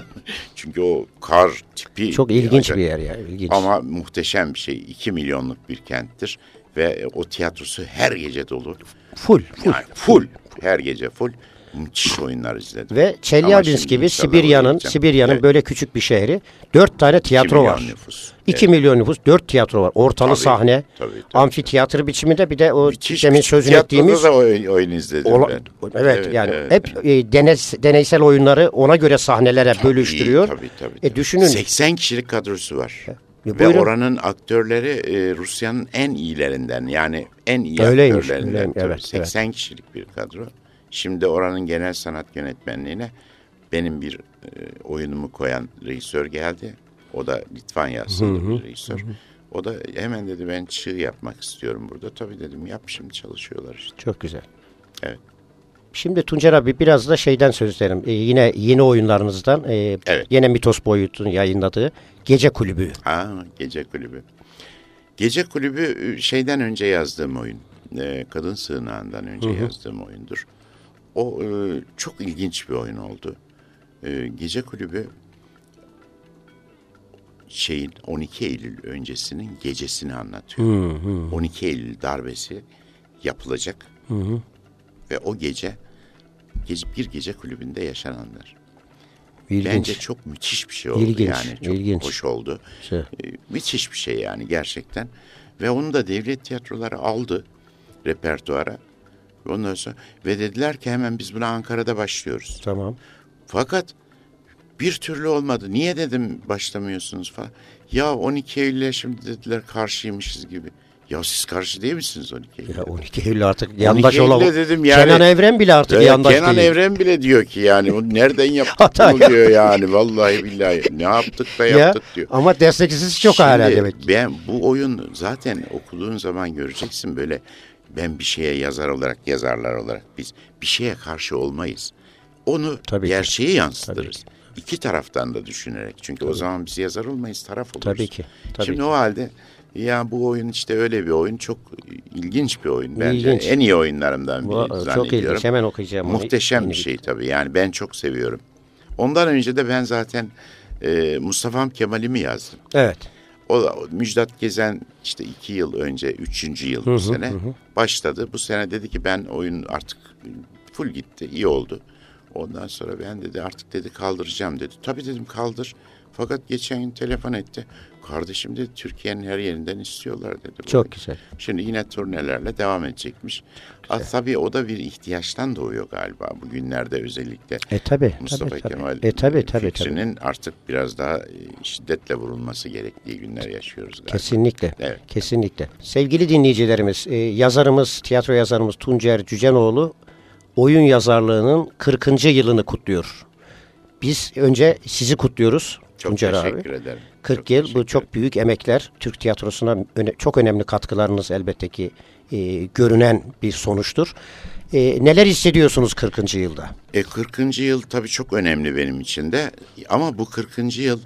[SPEAKER 3] Çünkü o kar tipi.
[SPEAKER 2] çok ilginç
[SPEAKER 3] acayip.
[SPEAKER 2] bir yer ya ilginç
[SPEAKER 3] Ama muhteşem bir şey. 2 milyonluk bir kenttir. Ve o tiyatrosu her gece dolu.
[SPEAKER 2] full full
[SPEAKER 3] Yani full. Her gece full. Müthiş oyunlar izledim.
[SPEAKER 2] Ve Çelyabinsk gibi Sibirya'nın. Sibirya'nın
[SPEAKER 3] Evet.
[SPEAKER 2] böyle küçük bir şehri dört tane tiyatro
[SPEAKER 3] milyon
[SPEAKER 2] var.
[SPEAKER 3] nüfus.
[SPEAKER 2] 2 milyon nüfus, 4 tiyatro var. Ortalı
[SPEAKER 3] Tabii,
[SPEAKER 2] sahne,
[SPEAKER 3] tabii, tabii,
[SPEAKER 2] amfiteyatro biçiminde bir de o
[SPEAKER 3] Müthiş
[SPEAKER 2] demin sözünü ettiğimiz
[SPEAKER 3] da oyun, oyun izledim
[SPEAKER 2] ola-
[SPEAKER 3] ben.
[SPEAKER 2] evet, yani
[SPEAKER 3] evet,
[SPEAKER 2] hep
[SPEAKER 3] evet.
[SPEAKER 2] e, denes- deneysel oyunları ona göre sahnelere bölüştürüyor.
[SPEAKER 3] Tabii, tabii,
[SPEAKER 2] E
[SPEAKER 3] tabii.
[SPEAKER 2] düşünün
[SPEAKER 3] 80 kişilik kadrosu var.
[SPEAKER 2] E,
[SPEAKER 3] Ve
[SPEAKER 2] buyurun.
[SPEAKER 3] oranın aktörleri e, Rusya'nın en iyilerinden yani en iyi
[SPEAKER 2] Öyleymiş,
[SPEAKER 3] aktörlerinden.
[SPEAKER 2] öyleymiş,
[SPEAKER 3] tabii.
[SPEAKER 2] evet,
[SPEAKER 3] 80 kişilik bir kadro. Şimdi oranın genel sanat yönetmenliğine benim bir e, oyunumu koyan rejisör geldi. O da Litvanya asıllı bir rejisör. O da hemen dedi ben çığ yapmak istiyorum burada. Tabii dedim yap şimdi çalışıyorlar işte.
[SPEAKER 2] çok güzel.
[SPEAKER 3] Evet.
[SPEAKER 2] Şimdi Tuncer abi biraz da şeyden söz edelim. E, yine yeni oyunlarınızdan e,
[SPEAKER 3] Evet.
[SPEAKER 2] yine Mitos Boyut'un yayınladığı Gece Kulübü.
[SPEAKER 3] Ha, Gece Kulübü. Gece Kulübü e, şeyden önce yazdığım oyun. E, Kadın Sığınağı'ndan önce yazdığım oyundur. O e, çok ilginç bir oyun oldu. E, Gece Kulübü şeyin 12 Eylül öncesinin gecesini anlatıyor. 12 Eylül darbesi yapılacak. Ve o gece, gece bir gece kulübünde yaşananlar.
[SPEAKER 2] İlginç.
[SPEAKER 3] Bence çok müthiş bir şey oldu
[SPEAKER 2] İlginç,
[SPEAKER 3] yani. Çok
[SPEAKER 2] ilginç.
[SPEAKER 3] hoş oldu.
[SPEAKER 2] Şey.
[SPEAKER 3] Ee, müthiş bir şey yani gerçekten. Ve onu da devlet tiyatroları aldı repertuara. Ondan sonra ve dediler ki hemen biz buna Ankara'da başlıyoruz.
[SPEAKER 2] Tamam.
[SPEAKER 3] Fakat bir türlü olmadı. Niye dedim başlamıyorsunuz falan. Ya 12 Eylül'e şimdi dediler karşıymışız gibi. Ya siz karşı değil misiniz 12 Eylül'e?
[SPEAKER 2] Ya 12 Eylül artık yandaş
[SPEAKER 3] 12 Eylül'e
[SPEAKER 2] olamaz.
[SPEAKER 3] dedim yani.
[SPEAKER 2] Kenan Evren bile artık
[SPEAKER 3] Evet,
[SPEAKER 2] yandaş
[SPEAKER 3] Kenan
[SPEAKER 2] değil.
[SPEAKER 3] Evren bile diyor ki yani "Bu nereden yaptık bunu diyor yani vallahi billahi ne yaptık da
[SPEAKER 2] Ya,
[SPEAKER 3] yaptık diyor.
[SPEAKER 2] ama destekçisi çok
[SPEAKER 3] Şimdi
[SPEAKER 2] hala demek. ki.
[SPEAKER 3] Ben bu oyun zaten okuduğun zaman göreceksin böyle ben bir şeye yazar olarak yazarlar olarak biz bir şeye karşı olmayız. Onu
[SPEAKER 2] Tabii ki.
[SPEAKER 3] gerçeği yansıtırız. İki taraftan da düşünerek. Çünkü o zaman biz yazar olmayız, taraf oluruz.
[SPEAKER 2] Tabii ki, tabii
[SPEAKER 3] Şimdi
[SPEAKER 2] ki.
[SPEAKER 3] o halde ya bu oyun işte öyle bir oyun. Çok ilginç bir oyun bence.
[SPEAKER 2] İlginç.
[SPEAKER 3] En iyi oyunlarımdan biri
[SPEAKER 2] Bu, çok
[SPEAKER 3] zannediyorum.
[SPEAKER 2] ilginç. Hemen okuyacağım.
[SPEAKER 3] Muhteşem bir şey tabii. Yani ben çok seviyorum. Ondan önce de ben zaten e, Mustafa'm Kemal'imi yazdım.
[SPEAKER 2] Evet.
[SPEAKER 3] O da o Müjdat Gezen işte iki yıl önce, üçüncü yıl bu sene başladı. Bu sene dedi ki ben oyun artık full gitti, iyi oldu. Ondan sonra ben dedi artık dedi kaldıracağım dedi. Tabii dedim kaldır. Fakat geçen gün telefon etti. Kardeşim dedi Türkiye'nin her yerinden istiyorlar dedi. bu
[SPEAKER 2] Çok güzel.
[SPEAKER 3] Şimdi yine turnelerle devam edecekmiş. A, tabii o da bir ihtiyaçtan doğuyor galiba bugünlerde özellikle.
[SPEAKER 2] E tabi.
[SPEAKER 3] Mustafa
[SPEAKER 2] tabii, tabii.
[SPEAKER 3] Kemal
[SPEAKER 2] E tabi tabi tabi.
[SPEAKER 3] fikrinin artık biraz daha e, şiddetle vurulması gerektiği günler yaşıyoruz galiba.
[SPEAKER 2] Kesinlikle.
[SPEAKER 3] Evet.
[SPEAKER 2] Kesinlikle. Sevgili dinleyicilerimiz, e, yazarımız, tiyatro yazarımız Tuncer Cücenoğlu oyun yazarlığının 40. yılını kutluyor. Biz önce sizi kutluyoruz
[SPEAKER 3] Çok
[SPEAKER 2] Tuncer abi.
[SPEAKER 3] teşekkür ederim.
[SPEAKER 2] 40
[SPEAKER 3] Çok
[SPEAKER 2] yıl bu çok büyük emekler. Türk tiyatrosuna öne- çok önemli katkılarınız elbette ki e, görünen bir sonuçtur. E, neler hissediyorsunuz 40. yılda?
[SPEAKER 3] E, 40. yıl tabii çok önemli benim için de ama bu 40. yıl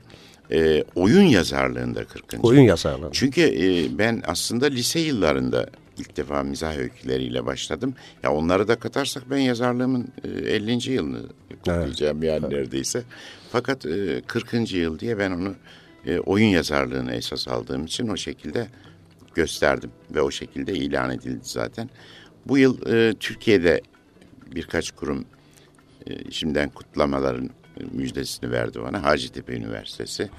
[SPEAKER 3] e, oyun yazarlığında 40.
[SPEAKER 2] Oyun yazarlığı.
[SPEAKER 3] Çünkü e, ben aslında lise yıllarında ilk defa mizah öyküleriyle başladım. Ya onları da katarsak ben yazarlığımın e, 50. yılını kutlayacağım yani neredeyse. Fakat e, 40. yıl diye ben onu e, oyun yazarlığını esas aldığım için o şekilde gösterdim ve o şekilde ilan edildi zaten. Bu yıl e, Türkiye'de birkaç kurum e, şimdiden kutlamaların e, müjdesini verdi bana. Hacettepe Üniversitesi,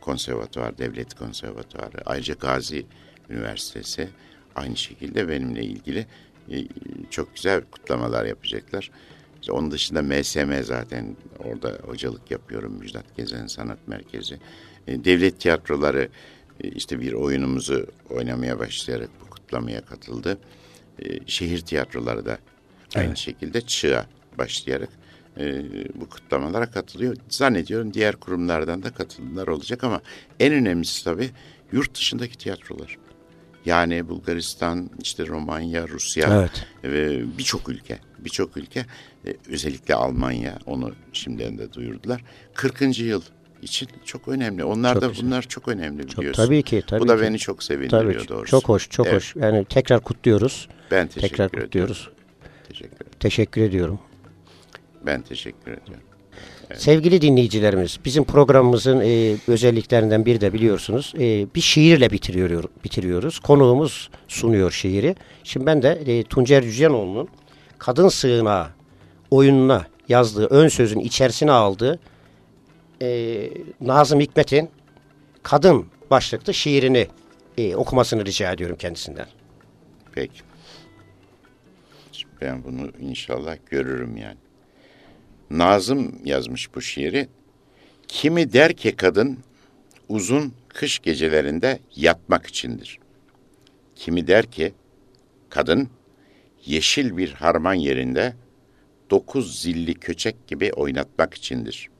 [SPEAKER 3] Konservatuvar, Devlet Konservatuvarı, ayrıca Gazi Üniversitesi, aynı şekilde benimle ilgili e, çok güzel kutlamalar yapacaklar. Onun dışında MSM zaten orada hocalık yapıyorum Müjdat Gezen Sanat Merkezi. E, devlet tiyatroları e, işte bir oyunumuzu oynamaya başlayarak bu kutlamaya katıldı. Şehir tiyatroları da aynı evet. şekilde çığa başlayarak e, bu kutlamalara katılıyor. Zannediyorum diğer kurumlardan da katılımlar olacak ama en önemlisi tabii yurt dışındaki tiyatrolar. Yani Bulgaristan, işte Romanya, Rusya evet. ve birçok ülke, birçok ülke e, özellikle Almanya onu şimdiden de duyurdular. 40. yıl için çok önemli. Onlar çok da güzel. bunlar çok önemli biliyorsun.
[SPEAKER 2] Çok, tabii ki. Tabii
[SPEAKER 3] Bu da
[SPEAKER 2] ki.
[SPEAKER 3] beni çok sevindiriyor tabii, doğrusu.
[SPEAKER 2] Çok hoş, çok evet. hoş. Yani tekrar kutluyoruz.
[SPEAKER 3] Ben teşekkür
[SPEAKER 2] tekrar
[SPEAKER 3] ediyorum.
[SPEAKER 2] kutluyoruz.
[SPEAKER 3] Teşekkür ederim.
[SPEAKER 2] Teşekkür ediyorum.
[SPEAKER 3] Ben teşekkür ediyorum.
[SPEAKER 2] Sevgili dinleyicilerimiz, bizim programımızın e, özelliklerinden biri de biliyorsunuz e, bir şiirle bitiriyor, bitiriyoruz. Konuğumuz sunuyor şiiri. Şimdi ben de e, Tuncer Cücenoğlu'nun Kadın Sığınağı oyununa yazdığı ön sözün içerisine aldığı e, Nazım Hikmet'in Kadın başlıklı şiirini e, okumasını rica ediyorum kendisinden.
[SPEAKER 3] Peki. Ben bunu inşallah görürüm yani. Nazım yazmış bu şiiri. Kimi der ki kadın uzun kış gecelerinde yatmak içindir. Kimi der ki kadın yeşil bir harman yerinde dokuz zilli köçek gibi oynatmak içindir.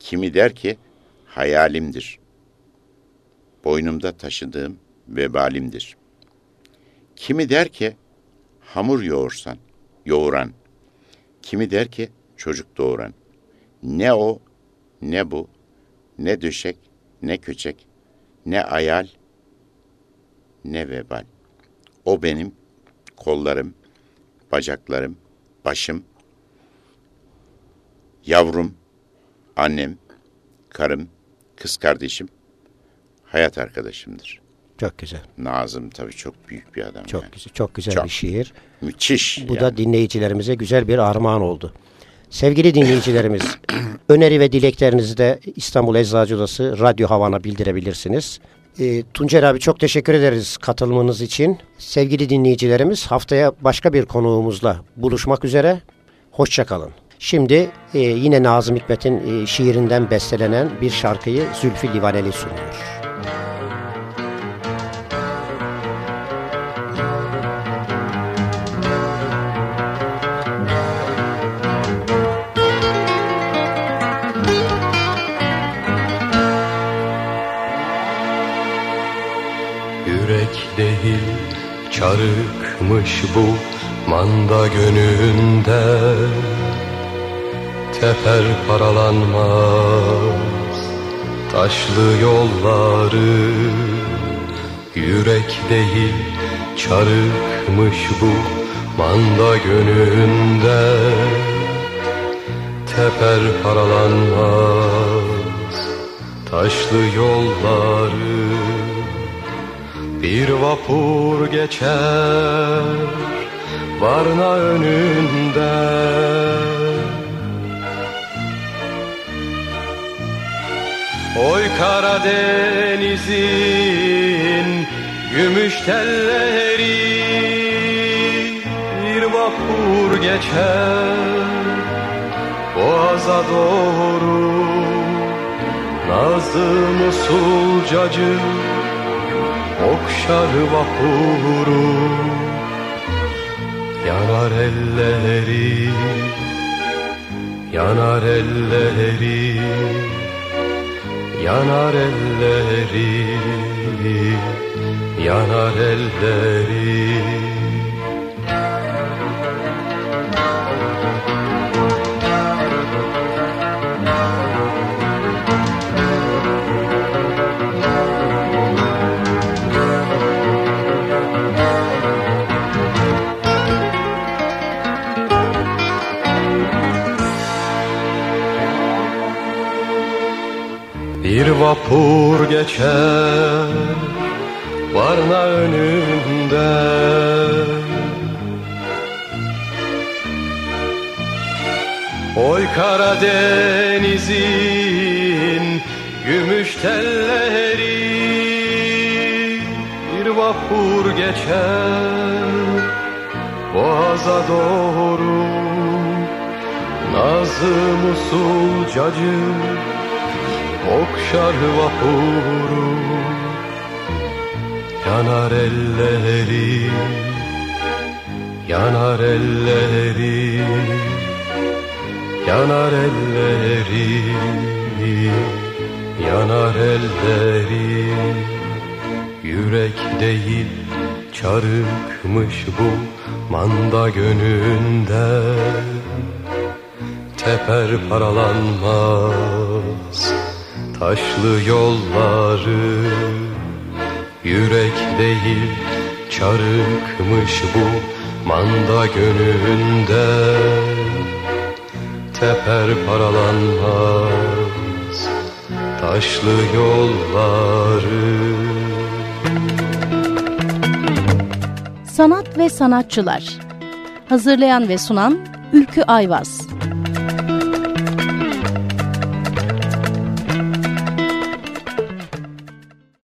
[SPEAKER 3] Kimi der ki hayalimdir. Boynumda taşıdığım vebalimdir. Kimi der ki hamur yoğursan, yoğuran. Kimi der ki çocuk doğuran. Ne o, ne bu, ne döşek, ne köçek, ne ayal, ne vebal. O benim kollarım, bacaklarım, başım, yavrum, annem, karım, kız kardeşim, hayat arkadaşımdır.
[SPEAKER 2] Çok güzel.
[SPEAKER 3] Nazım tabii çok büyük bir adam.
[SPEAKER 2] Çok
[SPEAKER 3] yani.
[SPEAKER 2] güzel, çok güzel çok. bir şiir.
[SPEAKER 3] Müthiş.
[SPEAKER 2] Bu yani. da dinleyicilerimize güzel bir armağan oldu. Sevgili dinleyicilerimiz, öneri ve dileklerinizi de İstanbul Eczacı Odası Radyo Havan'a bildirebilirsiniz. E, Tuncer abi çok teşekkür ederiz katılımınız için. Sevgili dinleyicilerimiz haftaya başka bir konuğumuzla buluşmak üzere. Hoşçakalın. Şimdi e, yine Nazım Hikmet'in e, şiirinden bestelenen bir şarkıyı Zülfü Livaneli sunuyor.
[SPEAKER 4] Çarıkmış bu manda gönlünde. Teper paralanmaz taşlı yolları Yürek değil çarıkmış bu manda gönlünde. Teper paralanmaz taşlı yolları bir vapur geçer Varna önünde. Oy Karadeniz'in gümüş telleri Bir vapur geçer. Boğaza doğru Nazım usulcacı okşar vapuru Yanar elleri, yanar elleri Yanar elleri, yanar elleri geçer Varna önünde. Oy Karadeniz'in gümüş telleri Bir vapur geçer Boğaza doğru. Nazım usulcacı Okşar vapuru Yanar elleri Yanar elleri Yanar elleri Yanar elleri. Yürek değil çarıkmış bu manda gönlünde. Teper paralanmaz taşlı yolları Yürek değil çarıkmış bu manda gönlünde Teper paralanmaz taşlı yolları
[SPEAKER 1] Sanat ve sanatçılar. Hazırlayan ve sunan Ülkü Ayvaz.